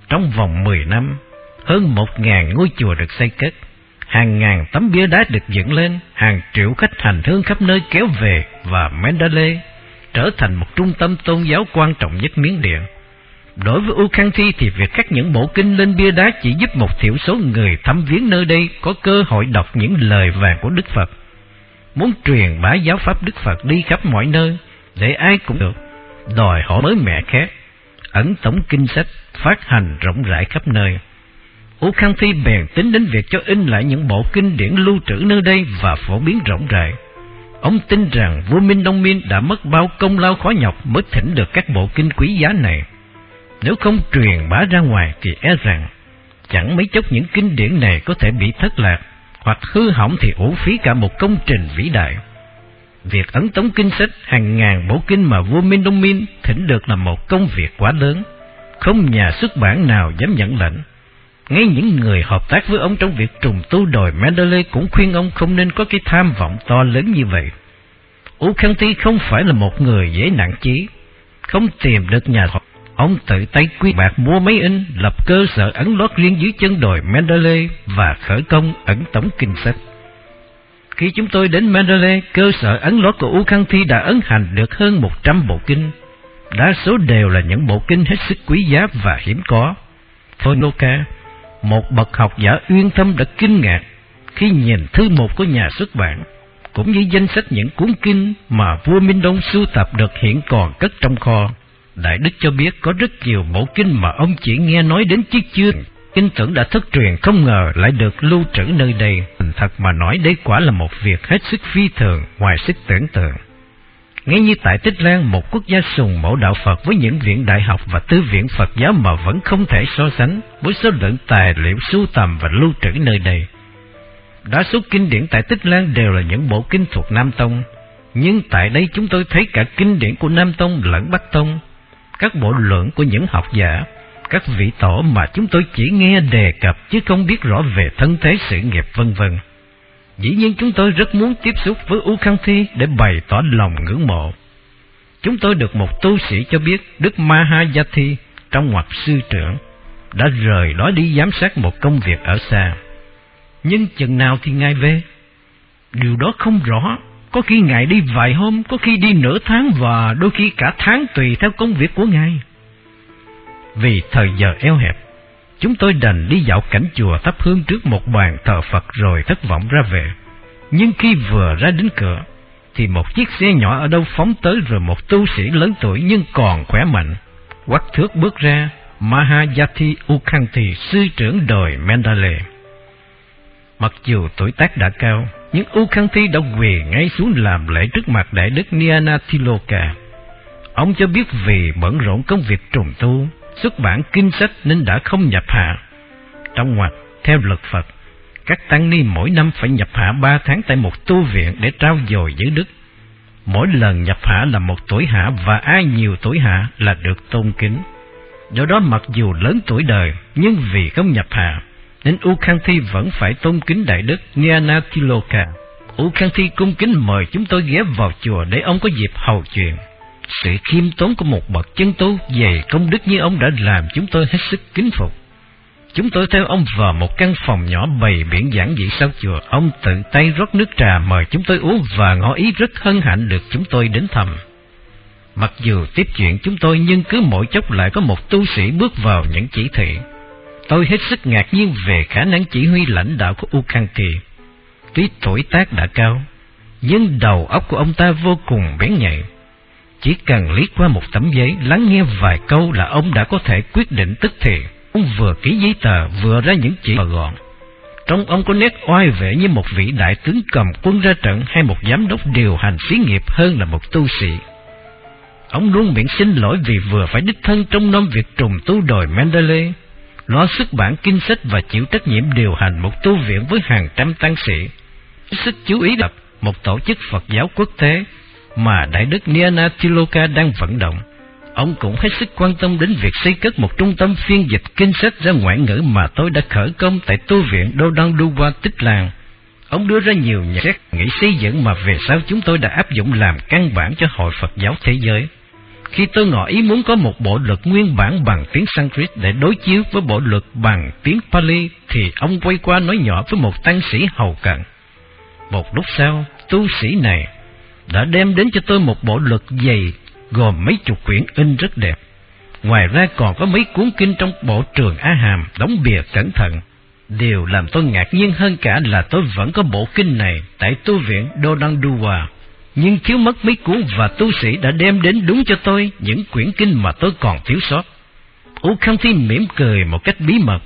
Trong vòng 10 năm, hơn một ngàn ngôi chùa được xây cất, hàng ngàn tấm bia đá được dựng lên, hàng triệu khách hành hương khắp nơi kéo về và Mandalay trở thành một trung tâm tôn giáo quan trọng nhất Miến Điện. Đối với U Khang Thi thì việc khắc những bộ kinh lên bia đá chỉ giúp một thiểu số người thăm viếng nơi đây có cơ hội đọc những lời vàng của Đức Phật. Muốn truyền bá giáo pháp Đức Phật đi khắp mọi nơi, để ai cũng được, đòi hỏi mới mẹ khác, ẩn tổng kinh sách, phát hành rộng rãi khắp nơi. U Khang Thi bèn tính đến việc cho in lại những bộ kinh điển lưu trữ nơi đây và phổ biến rộng rãi. Ông tin rằng vua Minh Đông Minh đã mất bao công lao khó nhọc mới thỉnh được các bộ kinh quý giá này. Nếu không truyền bá ra ngoài thì e rằng chẳng mấy chốc những kinh điển này có thể bị thất lạc hoặc hư hỏng thì uổng phí cả một công trình vĩ đại. Việc ấn tống kinh sách hàng ngàn bộ kinh mà vua Minh Đông Minh thỉnh được là một công việc quá lớn, không nhà xuất bản nào dám nhận lệnh. Ngay những người hợp tác với ông trong việc trùng tu đồi Mandalay cũng khuyên ông không nên có cái tham vọng to lớn như vậy. Ukanti không phải là một người dễ nặng chí, không tìm được nhà học Ông tự tay quy bạc mua máy in, lập cơ sở ấn lót riêng dưới chân đồi Mandalay và khởi công ẩn tổng kinh sách. Khi chúng tôi đến Mandalay, cơ sở ấn lót của Ukanti đã ấn hành được hơn 100 bộ kinh. Đa số đều là những bộ kinh hết sức quý giá và hiếm có. Phonoka, một bậc học giả uyên thâm đã kinh ngạc khi nhìn thư một của nhà xuất bản. cũng như danh sách những cuốn kinh mà vua Minh Đông sưu tập được hiện còn cất trong kho. Đại Đức cho biết có rất nhiều mẫu kinh mà ông chỉ nghe nói đến chiếc chưa. Kinh tưởng đã thất truyền không ngờ lại được lưu trữ nơi đây. Thật mà nói đây quả là một việc hết sức phi thường, ngoài sức tưởng tượng. Ngay như tại Tích Lan, một quốc gia sùng mẫu đạo Phật với những viện đại học và tư viện Phật giáo mà vẫn không thể so sánh với số lượng tài liệu sưu tầm và lưu trữ nơi đây. Đa số kinh điển tại Tích Lan đều là những bộ kinh thuộc Nam Tông, nhưng tại đây chúng tôi thấy cả kinh điển của Nam Tông lẫn Bắc Tông, các bộ luận của những học giả, các vị tổ mà chúng tôi chỉ nghe đề cập chứ không biết rõ về thân thế sự nghiệp vân vân. Dĩ nhiên chúng tôi rất muốn tiếp xúc với U Khang Thi để bày tỏ lòng ngưỡng mộ. Chúng tôi được một tu sĩ cho biết Đức Mahayati trong ngoặc sư trưởng đã rời đó đi giám sát một công việc ở xa. Nhưng chừng nào thì Ngài về? Điều đó không rõ. Có khi Ngài đi vài hôm, có khi đi nửa tháng và đôi khi cả tháng tùy theo công việc của Ngài. Vì thời giờ eo hẹp, chúng tôi đành đi dạo cảnh chùa thắp hương trước một bàn thờ Phật rồi thất vọng ra về. Nhưng khi vừa ra đến cửa, thì một chiếc xe nhỏ ở đâu phóng tới rồi một tu sĩ lớn tuổi nhưng còn khỏe mạnh. Quắc thước bước ra, Mahayati Ukhanti, sư trưởng đời Mandalay. Mặc dù tuổi tác đã cao, nhưng Ukhanti đã quỳ ngay xuống làm lễ trước mặt Đại Đức Nianathiloka. Ông cho biết vì bận rộn công việc trùng tu, xuất bản kinh sách nên đã không nhập hạ. Trong ngoặc, theo luật Phật, các tăng ni mỗi năm phải nhập hạ ba tháng tại một tu viện để trao dồi giới đức. Mỗi lần nhập hạ là một tuổi hạ và ai nhiều tuổi hạ là được tôn kính. Do đó mặc dù lớn tuổi đời nhưng vì không nhập hạ nên U Khang Thi vẫn phải tôn kính Đại Đức Nyanatiloka. U Khang Thi cung kính mời chúng tôi ghé vào chùa để ông có dịp hầu chuyện. Sự khiêm tốn của một bậc chân tu về công đức như ông đã làm chúng tôi hết sức kính phục. Chúng tôi theo ông vào một căn phòng nhỏ bày biển giảng dị sau chùa. Ông tự tay rót nước trà mời chúng tôi uống và ngỏ ý rất hân hạnh được chúng tôi đến thăm. Mặc dù tiếp chuyện chúng tôi nhưng cứ mỗi chốc lại có một tu sĩ bước vào những chỉ thị. Tôi hết sức ngạc nhiên về khả năng chỉ huy lãnh đạo của U Khang Kỳ. Tuy tuổi tác đã cao, nhưng đầu óc của ông ta vô cùng bén nhạy. Chỉ cần liếc qua một tấm giấy, lắng nghe vài câu là ông đã có thể quyết định tức thì. Ông vừa ký giấy tờ, vừa ra những chỉ và gọn. Trong ông có nét oai vệ như một vị đại tướng cầm quân ra trận hay một giám đốc điều hành xí nghiệp hơn là một tu sĩ. Ông luôn miệng xin lỗi vì vừa phải đích thân trong năm việc trùng tu đồi Mandalay, lo xuất bản kinh sách và chịu trách nhiệm điều hành một tu viện với hàng trăm tăng sĩ. Sức chú ý đập một tổ chức Phật giáo quốc tế mà Đại đức Nianatiloka đang vận động. Ông cũng hết sức quan tâm đến việc xây cất một trung tâm phiên dịch kinh sách ra ngoại ngữ mà tôi đã khởi công tại tu viện Đô Đăng Đu Qua Tích Làng. Ông đưa ra nhiều nhận xét nghĩ xây dựng mà về sau chúng tôi đã áp dụng làm căn bản cho Hội Phật giáo thế giới. Khi tôi ngỏ ý muốn có một bộ luật nguyên bản bằng tiếng Sanskrit để đối chiếu với bộ luật bằng tiếng Pali, thì ông quay qua nói nhỏ với một tăng sĩ hầu cận. Một lúc sau, tu sĩ này đã đem đến cho tôi một bộ luật dày gồm mấy chục quyển in rất đẹp. Ngoài ra còn có mấy cuốn kinh trong bộ trường A Hàm đóng bìa cẩn thận. Điều làm tôi ngạc nhiên hơn cả là tôi vẫn có bộ kinh này tại tu viện Đô Đăng Đu Hòa. Nhưng thiếu mất mấy cuốn và tu sĩ đã đem đến đúng cho tôi những quyển kinh mà tôi còn thiếu sót. U Khang Thi mỉm cười một cách bí mật.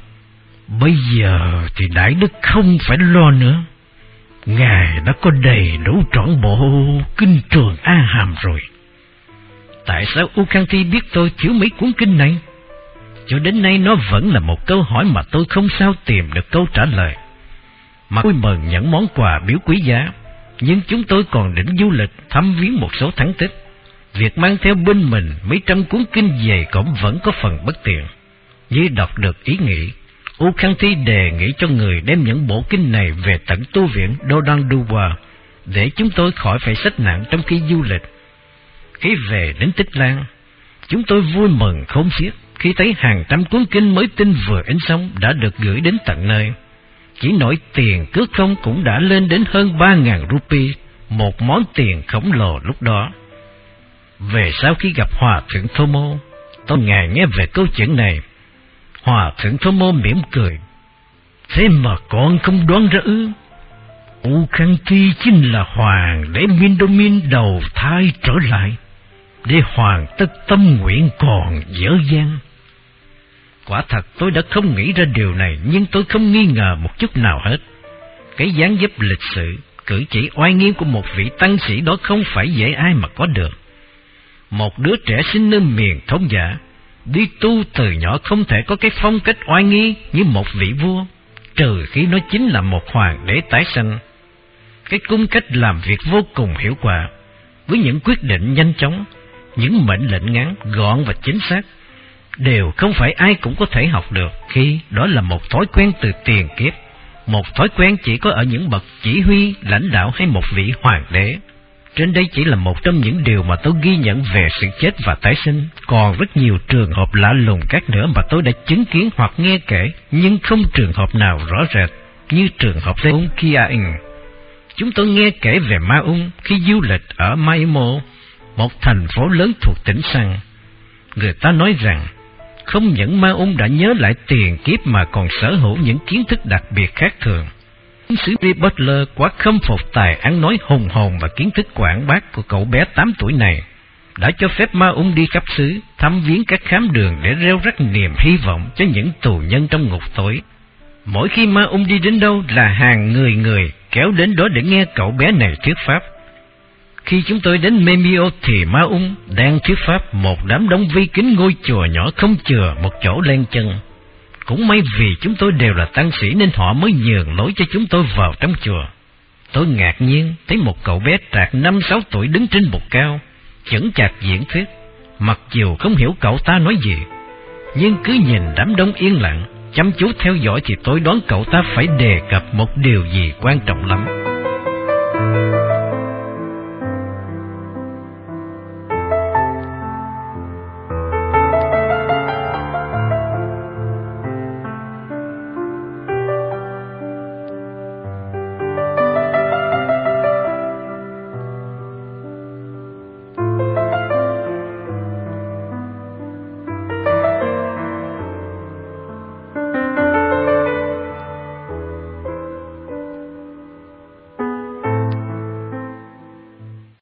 Bây giờ thì Đại Đức không phải lo nữa. Ngài đã có đầy đủ trọn bộ kinh trường A Hàm rồi. Tại sao U Khang Thi biết tôi thiếu mấy cuốn kinh này? Cho đến nay nó vẫn là một câu hỏi mà tôi không sao tìm được câu trả lời. Mà vui mừng nhận món quà biếu quý giá, nhưng chúng tôi còn định du lịch thăm viếng một số thắng tích. Việc mang theo bên mình mấy trăm cuốn kinh về cũng vẫn có phần bất tiện. Như đọc được ý nghĩ, U Khang Thi đề nghị cho người đem những bộ kinh này về tận tu viện Đô Đăng Đu Hòa, để chúng tôi khỏi phải sách nặng trong khi du lịch. Khi về đến Tích Lan, chúng tôi vui mừng không xiết khi thấy hàng trăm cuốn kinh mới tinh vừa in xong đã được gửi đến tận nơi. Chỉ nổi tiền cước không cũng đã lên đến hơn ba ngàn rupee, một món tiền khổng lồ lúc đó. Về sau khi gặp Hòa Thượng Thomo, tôi ngài nghe về câu chuyện này. Hòa Thượng Thomo mỉm cười. Thế mà con không đoán ra ư? U Khang Ti chính là hoàng để Mindomin đầu thai trở lại, để Hoàng tất tâm nguyện còn dở dang. Quả thật tôi đã không nghĩ ra điều này, nhưng tôi không nghi ngờ một chút nào hết. Cái dáng dấp lịch sự, cử chỉ oai nghiêm của một vị tăng sĩ đó không phải dễ ai mà có được. Một đứa trẻ sinh nơi miền thống giả, đi tu từ nhỏ không thể có cái phong cách oai nghi như một vị vua, trừ khi nó chính là một hoàng đế tái sanh. Cái cung cách làm việc vô cùng hiệu quả, với những quyết định nhanh chóng, những mệnh lệnh ngắn, gọn và chính xác, đều không phải ai cũng có thể học được khi đó là một thói quen từ tiền kiếp, một thói quen chỉ có ở những bậc chỉ huy, lãnh đạo hay một vị hoàng đế. Trên đây chỉ là một trong những điều mà tôi ghi nhận về sự chết và tái sinh, còn rất nhiều trường hợp lạ lùng khác nữa mà tôi đã chứng kiến hoặc nghe kể, nhưng không trường hợp nào rõ rệt như trường hợp ông Kiaing. Chúng tôi nghe kể về Ma Ung khi du lịch ở Maimo, một thành phố lớn thuộc tỉnh Sang. Người ta nói rằng, không những Ma Ung đã nhớ lại tiền kiếp mà còn sở hữu những kiến thức đặc biệt khác thường. Tiến sĩ Lee Butler quá khâm phục tài ăn nói hùng hồn và kiến thức quảng bác của cậu bé 8 tuổi này, đã cho phép Ma Ung đi khắp xứ, thăm viếng các khám đường để reo rắc niềm hy vọng cho những tù nhân trong ngục tối. Mỗi khi Ma Ung đi đến đâu là hàng người người kéo đến đó để nghe cậu bé này thuyết pháp. Khi chúng tôi đến Memio thì Ma Ung đang thuyết pháp một đám đông vây kính ngôi chùa nhỏ không chừa một chỗ len chân. Cũng may vì chúng tôi đều là tăng sĩ nên họ mới nhường lối cho chúng tôi vào trong chùa. Tôi ngạc nhiên thấy một cậu bé trạc năm sáu tuổi đứng trên bục cao, chững chạc diễn thuyết, mặc dù không hiểu cậu ta nói gì. Nhưng cứ nhìn đám đông yên lặng, chăm chú theo dõi thì tôi đoán cậu ta phải đề cập một điều gì quan trọng lắm.